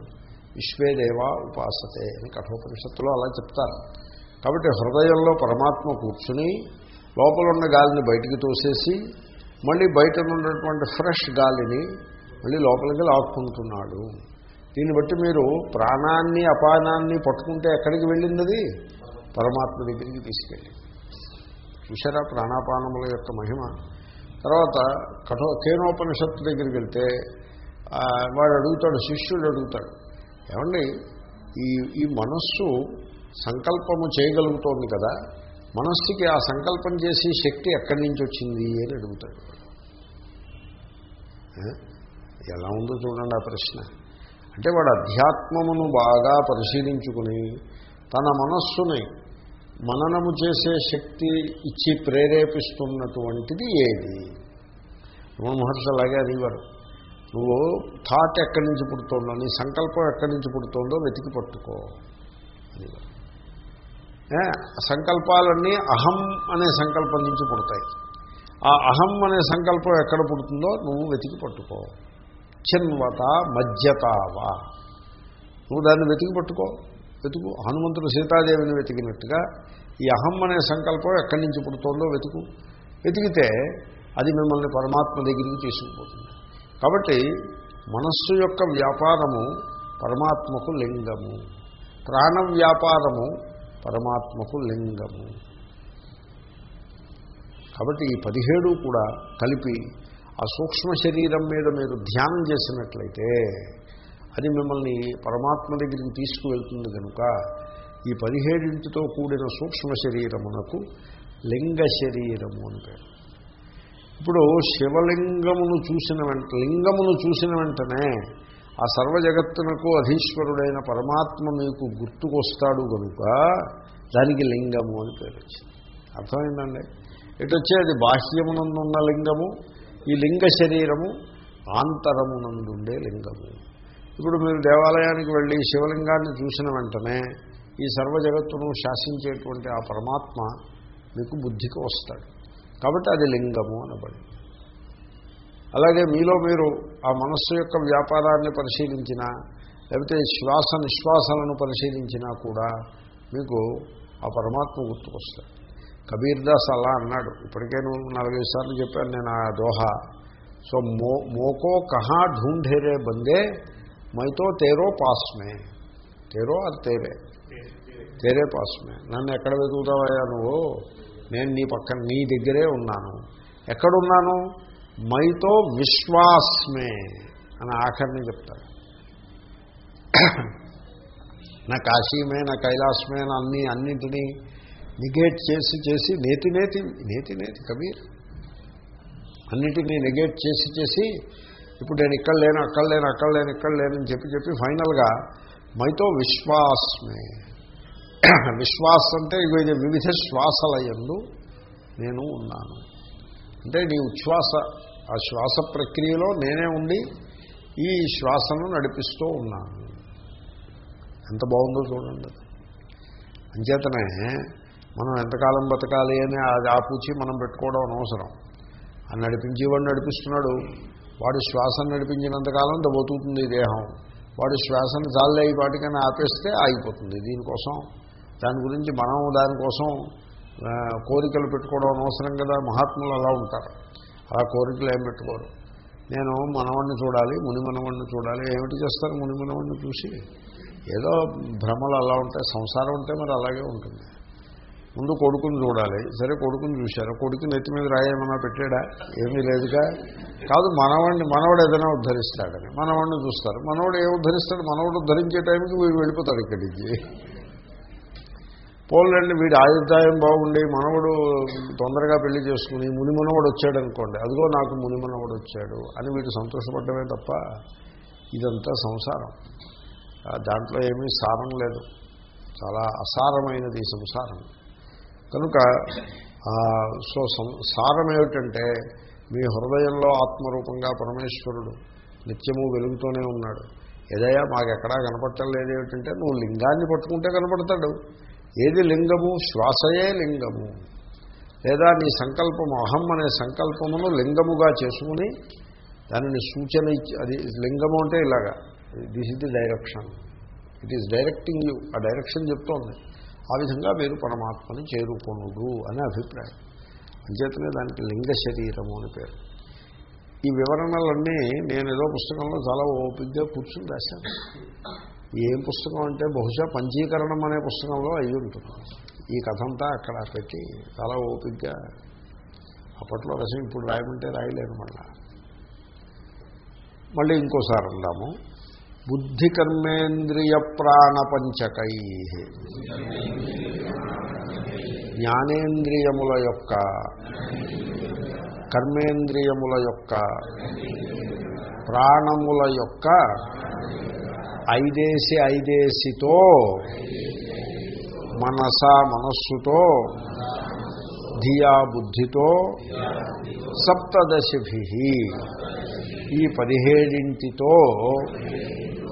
విశ్వేదేవా ఉపాసతే అని కఠోపనిషత్తులో అలా చెప్తారు. కాబట్టి హృదయంలో పరమాత్మ కూర్చుని లోపల ఉన్న గాలిని బయటికి తోసేసి మళ్ళీ బయట ఉన్నటువంటి ఫ్రెష్ గాలిని మళ్ళీ లోపలికి లాక్కుంటున్నాడు. దీన్ని బట్టి మీరు ప్రాణాన్ని అపానాన్ని పట్టుకుంటే ఎక్కడికి వెళ్ళింది అది పరమాత్మ దగ్గరికి తీసుకెళ్ళి. చూసారా ప్రాణాపానముల యొక్క మహిమ? తర్వాత కఠో కేనోపనిషత్తు దగ్గరికి వెళ్తే వాడు అడుగుతాడు శిష్యుడు అడుగుతాడు ఏమండి ఈ ఈ మనస్సు సంకల్పము చేయగలుగుతోంది కదా మనస్సుకి ఆ సంకల్పం చేసే శక్తి ఎక్కడి నుంచి వచ్చింది? అని అడుగుతాడు. ఎలా ఉందో చూడండి ఆ ప్రశ్న. అంటే వాడు అధ్యాత్మమును బాగా పరిశీలించుకుని తన మనస్సుని మననము చేసే శక్తి ఇచ్చి ప్రేరేపిస్తున్నటువంటిది ఏది? రమణ మహర్షి అలాగే అనేవారు నువ్వు థాట్ ఎక్కడి నుంచి పుడుతుందో నీ సంకల్పం ఎక్కడి నుంచి పుడుతుందో వెతికి పట్టుకో సంకల్పాలన్నీ అహం అనే సంకల్పం నుంచి పుడతాయి. ఆ అహం అనే సంకల్పం ఎక్కడ పుడుతుందో నువ్వు వెతికి పట్టుకో. చిన్వత మధ్యతావా నువ్వు దాన్ని వెతికి పట్టుకో వెతుకు. హనుమంతుడు సీతాదేవిని వెతికినట్టుగా ఈ అహం అనే సంకల్పం ఎక్కడి నుంచి పుడుతోందో వెతుకు. వెతికితే అది మిమ్మల్ని పరమాత్మ దగ్గరికి తీసుకుపోతుంది. కాబట్టి మనస్సు యొక్క వ్యాపారము పరమాత్మకు లింగము. ప్రాణ వ్యాపారము పరమాత్మకు లింగము. కాబట్టి ఈ పదిహేడు కూడా కలిపి ఆ సూక్ష్మ శరీరం మీద మీరు ధ్యానం చేసినట్లయితే అది మిమ్మల్ని పరమాత్మ దగ్గరికి తీసుకువెళ్తుంది కనుక ఈ పదిహేడింటితో కూడిన సూక్ష్మ శరీరమునకు లింగ శరీరము అని పేరు. ఇప్పుడు శివలింగమును చూసిన వెంట లింగమును చూసిన వెంటనే ఆ సర్వ జగత్తునకు అధీశ్వరుడైన పరమాత్మ మీకు గుర్తుకొస్తాడు కనుక దానికి లింగము అని పేరు వచ్చింది. అర్థమైందండి? ఇటు వచ్చేది బాహ్యమునందున్న లింగము ఈ లింగ శరీరము ఆంతరమునందుండే లింగము. ఇప్పుడు మీరు దేవాలయానికి వెళ్ళి శివలింగాన్ని చూసిన వెంటనే ఈ సర్వ జగత్తును శాసించేటువంటి ఆ పరమాత్మ మీకు బుద్ధికి వస్తాడు. కాబట్టి అది లింగము అనబడి. అలాగే మీలో మీరు ఆ మనస్సు యొక్క వ్యాపారాన్ని పరిశీలించినా లేకపోతే శ్వాస నిశ్వాసాలను పరిశీలించినా కూడా మీకు ఆ పరమాత్మ గుర్తుకొస్తాడు. కబీర్ దాస్ అలా అన్నాడు. ఇప్పటికే నువ్వు నలభై సార్లు చెప్పాను నేను ఆ దోహ. సో మో మోకో కహా ఢూంఢేరే బందే మైతో తేరో పాస్మే. తేరో అది తేరే. తేరే పాస్మే. నన్ను ఎక్కడ వెతుకుతావయ్యా నువ్వు? నేను నీ పక్కన నీ దగ్గరే ఉన్నాను. ఎక్కడున్నాను? మైతో విశ్వాస్మే అని ఆఖరిని చెప్తాడు నా కాశీమే నా కైలాసమే నా అన్ని అన్నింటినీ నిగేట్ చేసి చేసి నేతి నేతి నేతి నేతి కబీర్. అన్నిటినీ నెగేట్ చేసి చేసి ఇప్పుడు నేను ఇక్కడ లేను అక్కడ లేను అక్కడ లేను ఇక్కడ లేనని చెప్పి చెప్పి ఫైనల్గా మైతో విశ్వాసమే. విశ్వాస అంటే ఇవి వివిధ శ్వాసలయందు నేను ఉన్నాను. అంటే నీ ఉచ్ఛ్వాస ఆ శ్వాస ప్రక్రియలో నేనే ఉండి ఈ శ్వాసను నడిపిస్తూ ఉన్నాను. ఎంత బాగుందో చూడండి. అంచేతనే మనం ఎంతకాలం బతకాలి అని అది ఆపూచి మనం పెట్టుకోవడం అనవసరం. ఆ నడిపించేవాడు నడిపిస్తున్నాడు. వాడు శ్వాసను నడిపించినంతకాలం బతుకుతుంది ఈ దేహం. వాడు శ్వాసను జాలి అయ్యి వాటికైనా ఆపేస్తే ఆగిపోతుంది. దీనికోసం దాని గురించి మనం దానికోసం కోరికలు పెట్టుకోవడం అనవసరం కదా. మహాత్ములు అలా ఉంటారు. అలా కోరికలు ఏం పెట్టుకోరు. నేను మనవాడిని చూడాలి ముని మనవాడిని చూడాలి. ఏమిటి చేస్తారు ముని మనవాడిని చూసి? ఏదో భ్రమలు అలా ఉంటాయి సంసారం ఉంటే మరి అలాగే ఉంటుంది. ముందు కొడుకుని చూడాలి. సరే కొడుకుని చూశారు? కొడుకు నెత్తి మీద రాయేమన్నా పెట్టాడా? ఏమీ లేదుగా. కాదు మనవాడిని మనవాడు ఏదైనా ఉద్ధరిస్తాడని. మనవాడిని చూస్తారు. మనవాడు ఏ ఉద్ధరిస్తాడు? మనవాడు ఉద్ధరించే టైంకి వీడు వెళ్ళిపోతాడు ఇక్కడి నుంచి పోలండి వీడి ఆయుర్దాయం బాగుండి మనవడు తొందరగా పెళ్ళి చేసుకుని ముని మనవడు వచ్చాడు అనుకోండి అదిగో నాకు ముని మనవడు వచ్చాడు అని వీడు సంతోషపడ్డమే తప్ప ఇదంతా సంసారం. దాంట్లో ఏమీ సారం లేదు. చాలా అసారమైనది ఈ సంసారం కనుక సో సం- సారం ఏమిటంటే మీ హృదయంలో ఆత్మరూపంగా పరమేశ్వరుడు నిత్యము వెలుగుతూనే ఉన్నాడు. ఏదయ్యా మాకెక్కడా కనపడటం లేదు ఏమిటంటే నువ్వు లింగాన్ని పట్టుకుంటే కనపడతాడు. ఏది లింగము? శ్వాసయే లింగము. లేదా నీ సంకల్పము అహం అనే సంకల్పమును లింగముగా చేసుకుని దానిని సూచన ఇచ్చి అది లింగము అంటే ఇలాగా. This is the direction it is directing you ఆ డైరెక్షన్ చెప్తోంది. ఆ విధంగా మీరు పరమాత్మని చేరుకొనుడు అనే అభిప్రాయం. అంచేతనే దానికి లింగ శరీరము అని పేరు. ఈ వివరణలన్నీ నేను ఏదో పుస్తకంలో చాలా ఓపిక్గా కూర్చుని రాశాను. ఏం పుస్తకం అంటే బహుశా పంచీకరణం అనే పుస్తకంలో అయి ఉంటుంది. ఈ కథ అంతా అక్కడ పెట్టి చాలా ఓపిక్గా అప్పట్లో రసం ఇప్పుడు రాయమంటే రాయలేను మళ్ళా. మళ్ళీ ఇంకోసారి అందాము. బుద్ధి కర్మేంద్రియ ప్రాణపంచకై జ్ఞానేంద్రియముల యొక్క కర్మేంద్రియముల యొక్క ప్రాణముల యొక్క ఐదేసి ఐదేసితో మనస మనస్సుతో ధియా బుద్ధితో సప్తదశిభి. ఈ పదిహేడింటితో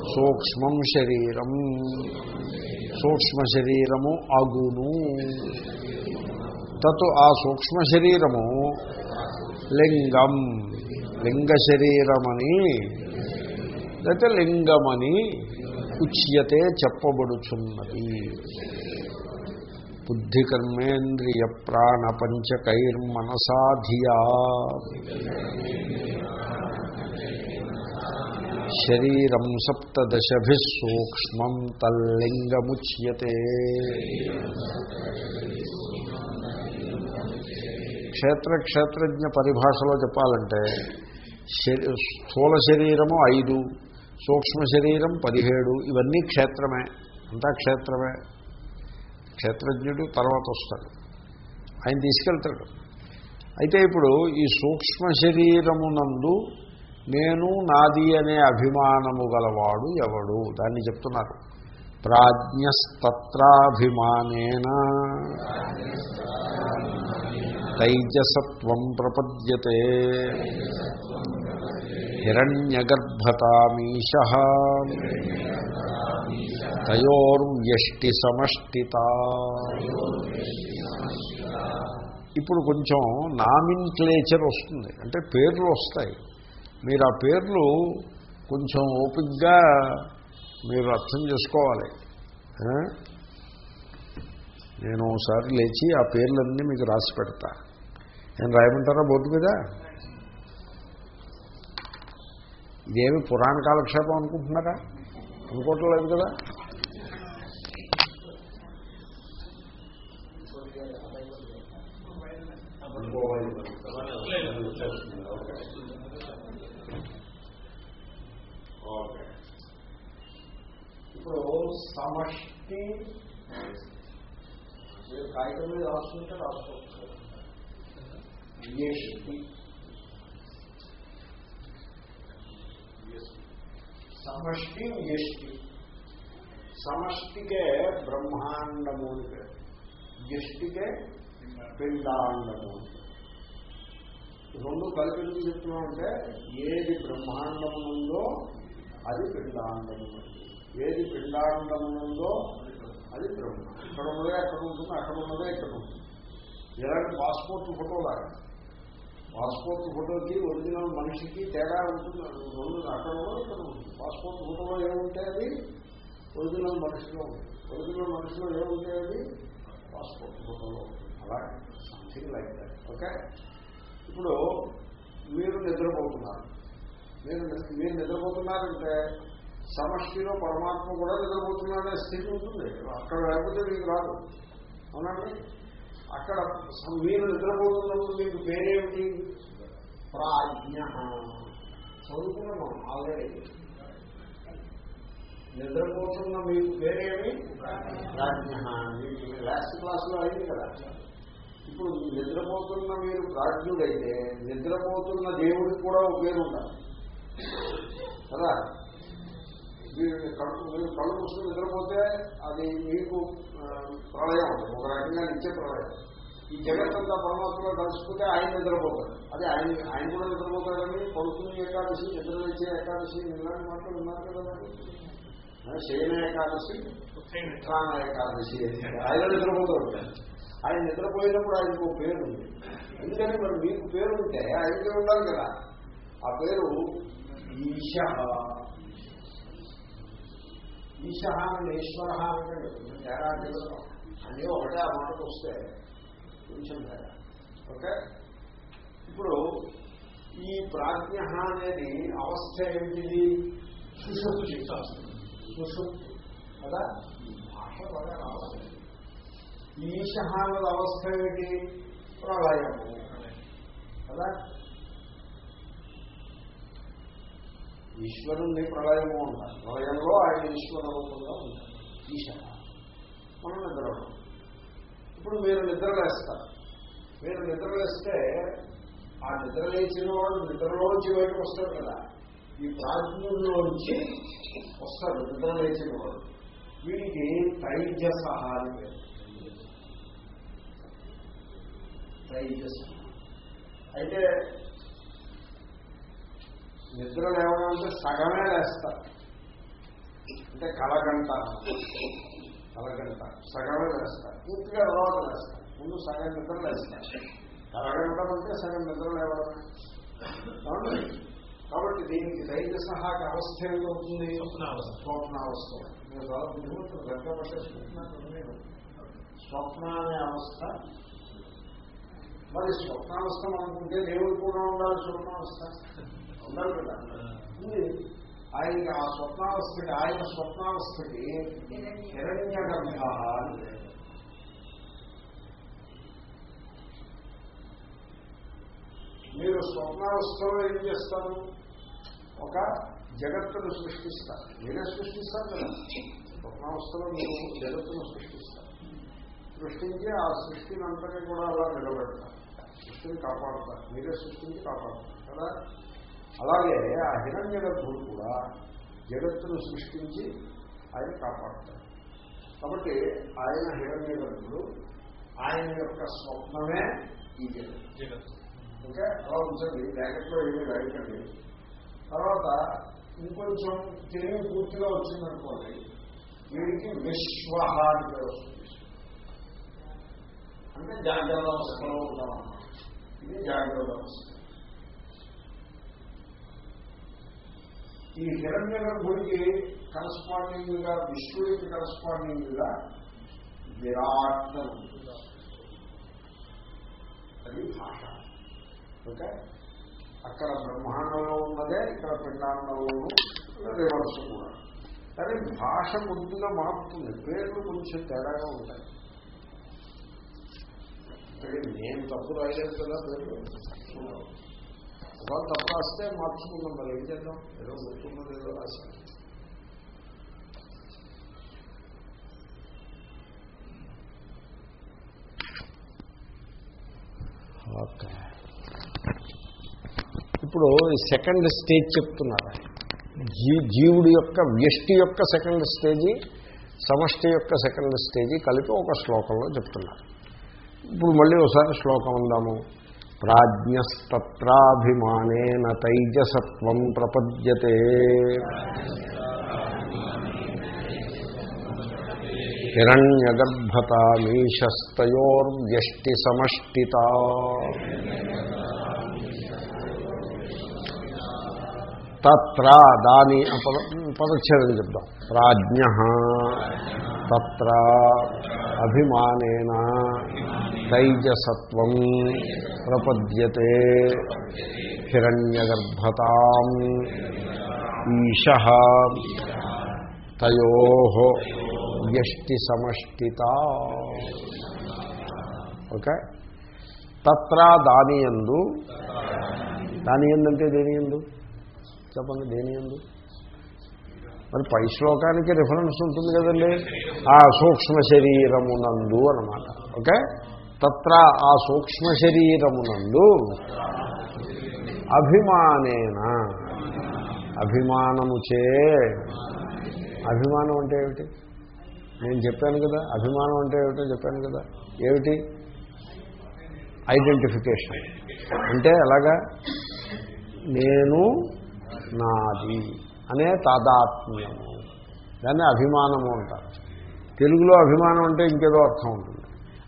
సూక్ష్మం శరీరం. సూక్ష్మ శరీరము అగును. తత్ ఆ సూక్ష్మ శరీరము లింగం. లింగ శరీరమని లేకపోతే లింగమని ఉచ్యతే చెప్పబడుచున్నది. బుద్ధి కర్మేంద్రియ ప్రాణ పంచకైర్మనసాధియా శరీరం సప్తదశభి సూక్ష్మం తల్లింగముచ్యతే. క్షేత్ర క్షేత్రజ్ఞ పరిభాషలో చెప్పాలంటే శరీ స్థూల శరీరము ఐదు సూక్ష్మ శరీరం పదిహేడు ఇవన్నీ క్షేత్రమే అంతా క్షేత్రమే. క్షేత్రజ్ఞుడు తర్వాత వస్తాడు. ఆయన తీసుకెళ్తాడు. అయితే ఇప్పుడు ఈ సూక్ష్మ శరీరమునందు నేను నాది అనే అభిమానము గలవాడు ఎవడు? దాన్ని చెప్తున్నారు. ప్రాజ్ఞస్తత్రాభిమానేన. తైజసత్వం ప్రపద్యతే. హిరణ్యగర్భతామీశ. తయోర్వ్యష్టి సమష్టిత ఇప్పుడు కొంచెం నామిన్ క్లేచర్ వస్తుంది. అంటే పేర్లు వస్తాయి. మీరు ఆ పేర్లు కొంచెం ఓపిక్గా మీరు అర్థం చేసుకోవాలి. నేను ఒకసారి లేచి ఆ పేర్లన్నీ మీకు రాసి పెడతా. నేను రాయమంటారా బోర్డు మీద? ఇదేమి పురాణ కాలక్షేపం అనుకుంటున్నారా? అనుకోవట్లేదు కదా ఓకే ఇప్పుడు సమష్టి మీరు కాగితం మీద రాసుకుంటే రాసుకోవచ్చు వ్యష్టి సమష్టి వ్యష్టి సమష్టికే బ్రహ్మాండము అని పేరు వ్యష్టికే పిండాండము రెండు కలిపి ఎందుకు చెప్తున్నామంటే ఏది బ్రహ్మాండముందో అది పిండాండము ఏది పిండాండముందో అది బ్రహ్మ. ఇక్కడ ఉన్నదే అక్కడ ఉంటుంది అక్కడ ఉన్నదే ఇక్కడ ఉంటుంది. ఇలాంటి పాస్పోర్ట్ ఫోటోలాగా పాస్పోర్ట్ ఫోటోకి ఒరిజినల్ మనిషికి తేడా ఉంటుంది. రెండు అక్కడ ఉన్నది ఇక్కడ ఉంటుంది. పాస్పోర్ట్ ఫోటోలో ఏముంటే అది? ఒరిజినల్ మనిషిలో ఉంటుంది. ఒరిజినల్ మనిషిలో ఏముంటే అది? పాస్పోర్ట్ ఫోటోలో ఉంటుంది. అలాగే సంథింగ్ లైక్ దట్ ఓకే ఇప్పుడు మీరు నిద్రపోతున్నారు. మీరు మీరు నిద్రపోతున్నారంటే సమష్టిలో పరమాత్మ కూడా నిద్రపోతున్నాడనే స్థితి ఉంటుంది. అక్కడ లేకపోతే మీకు రాదు. అవునండి? అక్కడ మీరు నిద్రపోతున్నప్పుడు మీకు పేరేమిటి? ప్రాజ్ఞ. చదువుకున్నాం ఆల్రెడీ. నిద్రపోతున్న మీకు పేరేమి? ప్రాజ్ఞ. మీకు లాస్ట్ క్లాస్లో అయింది కదా. ఇప్పుడు నిద్రపోతున్న మీరు ప్రాజ్ఞుడైతే నిద్రపోతున్న దేవుడికి కూడా ఒక పేరు ఉండాలి. కదా? మీరు కళ్ళు మీరు కళ్ళు మూసుకుని నిద్రపోతే అది మీకు ప్రళయం ఉంటుంది. ఒక రకంగా ఇచ్చే ప్రళయం. ఈ జగత్తంతా పరమాత్మలో కలుసుకుంటే ఆయన నిద్రపోతాడు. అదే ఆయన ఆయన కూడా నిద్రపోతాడని పడుకుని ఏకాదశి నిద్రలేచే ఏకాదశి ఇలాంటి మాటలు ఉన్నారు కదా శయన ఏకాదశి ఏకాదశి ఆయన నిద్రపోతాడు. ఆయన నిద్రపోయినప్పుడు ఆయనకు ఒక పేరు ఉంది. ఎందుకని మరి మీకు పేరు ఉంటే ఆయనకే ఉండాలి కదా. ఆ పేరు ఈశ ఈశ అని ఈశ్వర అంటే కొంచెం తేడా తెలుసు అన్నీ ఒకటే ఆ మాటకు వస్తే కొంచెం తేడా. ఓకే? ఇప్పుడు ఈ ప్రాజ్ఞ అనేది అవస్థ ఏంటిది? సుషుప్తి సుషుప్తి. కదా? భాష బాగా రావాలి ఈశ అన్నది అవస్థ ఏమిటి ప్రళయము. కదా? ఈశ్వరుణ్ణి ప్రళయము ఉంటారు ప్రళయంలో ఆయన ఈశ్వర రూపంగా ఉంటారు. ఈశ. మనం నిద్ర ఇప్పుడు మీరు నిద్రలేస్తారు మీరు నిద్రలేస్తే ఆ నిద్రలేచిన వాడు నిద్రలోంచి బయటకు వస్తారు కదా. ఈ ప్రాజ్ఞుల్లోంచి వస్తారు నిద్రలేచిన వాడు. వీడికి తైజస అని పేరు తైజస అయితే నిద్ర లేవడం అంటే సగమే లేస్తారు అంటే కలగంట కలగంట సగమే లేస్తారు పూర్తిగా తర్వాత లేస్తారు ముందు సగం నిద్ర లేస్తారు కలగంటం అంటే సగం నిద్ర అవును? కాబట్టి దీనికి దైత్య సహాక అవస్థ ఏమవుతుంది స్వప్నావస్థ. మీరు చాలా బుద్ధిమంతులు గట్టిగా పట్టేసుకుంటున్నారు నేను స్వప్న అనే అవస్థ. మరి స్వప్నావస్థ అనుకుంటే దేవుడు కూడా ఉండాలి స్వప్నావస్థ. ఉండాలి కదా. ఆయనకి ఆ స్వప్నావస్థకి ఆయన స్వప్నావస్థకి హిరణ్య గర్భ. మీరు స్వప్నావస్థలో ఏం చేస్తారు? ఒక జగత్తును సృష్టిస్తారు. మీరే సృష్టిస్తారు కదా. స్వప్నావస్థలో మీరు జగత్తును సృష్టిస్తారు. సృష్టించి ఆ సృష్టిని అంతని కూడా అలా నిలబెడతారు. సృష్టిని కాపాడుతారు. మీరే సృష్టించి కాపాడుతారు. కదా? అలాగే ఆ హిరణ్య గర్భుడు కూడా జగత్తును సృష్టించి ఆయన కాపాడతాడు కాబట్టి ఆయన హిరణ్య గర్భుడు ఆయన యొక్క స్వప్నమే ఈ జగత్ జగత్తు. ఓకే? అలా ఉంచండి. బ్రాకెట్లో ఏమీ రాయకండి. తర్వాత ఇంకొంచెం తెలివి పూర్తిగా వచ్చిందనుకోండి వీడికి విశ్వ అని పేరు వస్తుంది. అంటే జాగ్రత్త అవస్థలో ఉంటాం ఇది జాగ్రత్త. అవస్థ ఈ హిరణ్య గర్భుడికి కరస్పాండింగ్గా విష్ణుడికి కరస్పాండింగ్గా విరాట్ అది భాష. ఓకే? అక్కడ బ్రహ్మాండంలో ఉన్నదే ఇక్కడ పిండాండంలోనూ రివర్స్ కూడా. కానీ భాష కొద్దిగా మారుతుంది. పేర్లు కొంచెం తేడాగా ఉంటాయి. ఇక్కడ నేను తప్పు రాయలేదు కదా పేర్లు ఒకవేళ తప్పు రాస్తే మార్చుకుందాం మరి ఏం చేద్దాం? ఏదో గుర్తున్నది ఏదో రాశాను. ఓకే. ఇప్పుడు సెకండ్ స్టేజ్ చెప్తున్నారు. జీ జీవుడి యొక్క వ్యష్టి యొక్క సెకండ్ స్టేజీ సమష్టి యొక్క సెకండ్ స్టేజీ కలిపి ఒక శ్లోకంలో చెప్తున్నారు. ఇప్పుడు మళ్ళీ ఒకసారి శ్లోకం అందాము. ప్రాజ్ఞస్తత్రాభిమానేన తైజసత్వం ప్రపద్యతే. హిరణ్యగర్భతామీశస్తయోర్వ్యష్టి సమష్టిత తత్ర దాని పద పదచ్ఛేదం చెప్దాం. ప్రాజ్ఞ తత్ర అభిమానేన తైజసత్వం ప్రపద్యతే. హిరణ్యగర్భతాం ఈశ తయో వ్యష్టి సమష్టిత ఓకే? తత్ర దానియందు దానియందు అంటే ఎందంటే చెప్పండి దేనియందు మరి పై శ్లోకానికి రిఫరెన్స్ ఉంటుంది కదండి. ఆ సూక్ష్మ శరీరమునందు అన్నమాట. ఓకే? తత్ర ఆ సూక్ష్మ శరీరమునందు అభిమానేన. అభిమానముచే. అభిమానం అంటే ఏమిటి? నేను చెప్పాను కదా. అభిమానం అంటే ఏమిటో చెప్పాను కదా. ఏమిటి? ఐడెంటిఫికేషన్. అంటే ఎలాగా? నేను నాది అనే తాదాత్మ్యము. దాన్ని అభిమానము అంటారు. తెలుగులో అభిమానం అంటే ఇంకేదో అర్థం ఉంటుంది.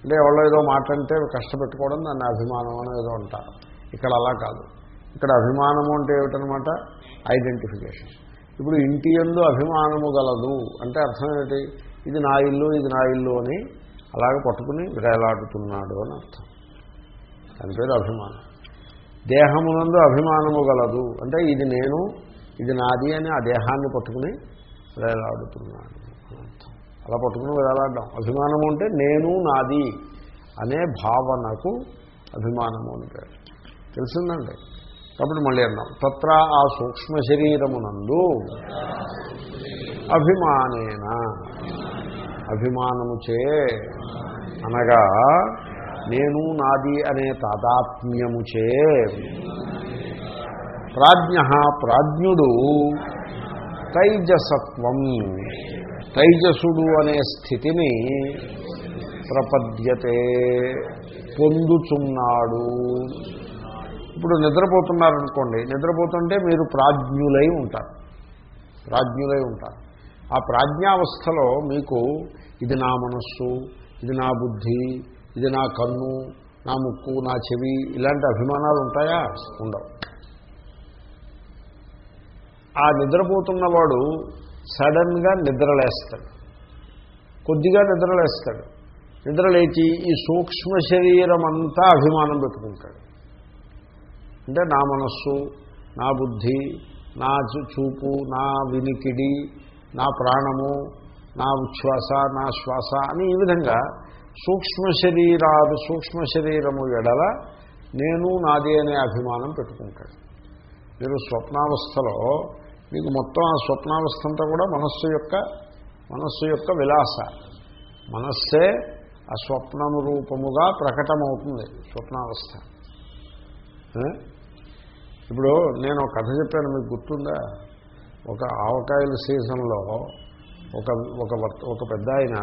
అంటే ఎవరో ఏదో మాట అంటే కష్టపెట్టుకోవడం దాన్ని అభిమానం అని ఏదో అంటారు. ఇక్కడ అలా కాదు. ఇక్కడ అభిమానము అంటే ఏమిటనమాట ఐడెంటిఫికేషన్ ఇప్పుడు ఇంటి ఎందు అభిమానము గలదు అంటే అర్థం ఏంటి ఇది నా ఇల్లు ఇది నా ఇల్లు అని అలాగే పట్టుకుని వేలాడుతున్నాడు అని అర్థం. దాని పేరు అభిమానం. దేహమునందు అభిమానము గలదు అంటే ఇది నేను ఇది నాది అని ఆ దేహాన్ని పట్టుకుని వేలాడుతున్నాడు అని అర్థం. అలా పట్టుకుని వేలాడడం అభిమానము అంటే. నేను నాది అనే భావనకు అభిమానము అంటే తెలిసిందండి? కాబట్టి మళ్ళీ అన్నాం. తత్ర ఆ సూక్ష్మ శరీరమునందు అభిమానేన. అభిమానము చే అనగా నేను నాది అనే తాదాత్మ్యము చే ప్రాజ్ఞ ప్రాజ్ఞుడు తైజసత్వం తైజసుడు అనే స్థితిని ప్రపద్యతే పొందుచున్నాడు. ఇప్పుడు నిద్రపోతున్నారనుకోండి నిద్రపోతుంటే మీరు ప్రాజ్ఞులై ఉంటారు. ప్రాజ్ఞులై ఉంటారు. ఆ ప్రాజ్ఞావస్థలో మీకు ఇది నా మనస్సు ఇది నా బుద్ధి ఇది నా కన్ను నా ముక్కు నా చెవి ఇలాంటి అభిమానాలు ఉంటాయా? ఉండవు. ఆ నిద్రపోతున్నవాడు సడన్గా నిద్రలేస్తాడు. కొద్దిగా నిద్రలేస్తాడు. నిద్రలేచి ఈ సూక్ష్మ శరీరం అంతా అభిమానం పెట్టుకుంటాడు. అంటే నా మనస్సు నా బుద్ధి నా చూపు నా వినికిడి నా ప్రాణము నా ఉచ్ఛ్వాస నా శ్వాస అని ఈ విధంగా సూక్ష్మ శరీరాలు సూక్ష్మ శరీరము ఎడల నేను నాది అనే అభిమానం పెట్టుకుంటాడు. మీరు స్వప్నావస్థలో మీకు మొత్తం ఆ స్వప్నావస్థ అంతా కూడా మనస్సు యొక్క మనస్సు యొక్క విలాస. మనస్సే ఆ స్వప్నము రూపముగా ప్రకటమవుతుంది స్వప్నావస్థ. ఇప్పుడు నేను ఒక కథ చెప్పాను మీకు గుర్తుందా? ఒక ఆవకాయల సీజన్లో ఒక ఒక ఒక పెద్ద ఆయన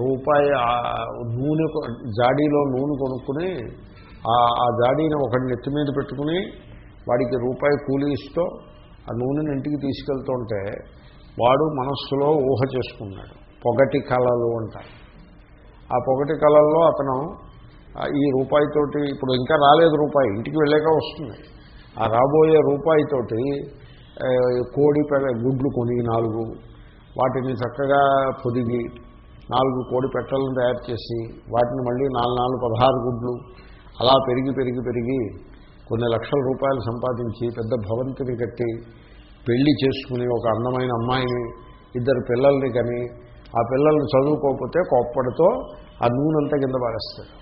రూపాయి ఆ నూనె జాడీలో నూనె కొనుక్కుని ఆ ఆ జాడీని ఒకటి నెత్తి మీద పెట్టుకుని వాడికి రూపాయి కూలి ఇస్తూ ఆ నూనెని ఇంటికి తీసుకెళ్తుంటే వాడు మనస్సులో ఊహ చేసుకున్నాడు. పొగటి కళలు అంటారు. ఆ పొగటి కళల్లో అతను ఈ రూపాయితోటి ఇప్పుడు ఇంకా రాలేదు రూపాయి ఇంటికి వెళ్ళాక వస్తుంది. ఆ రాబోయే రూపాయితోటి కోడి పెడ గుడ్లు కొని నాలుగు వాటిని చక్కగా పొదిగి నాలుగు కోడి పెట్టలను తయారు చేసి వాటిని మళ్ళీ నాలుగు నాలుగు పదహారు గుడ్లు అలా పెరిగి పెరిగి పెరిగి కొన్ని లక్షల రూపాయలు సంపాదించి పెద్ద భవంతిని కట్టి పెళ్ళి చేసుకుని ఒక అందమైన అమ్మాయిని ఇద్దరు పిల్లల్ని కని ఆ పిల్లల్ని చదువుకోకపోతే కోప్పడితో ఆ నూనెంతా కింద పారేస్తాడు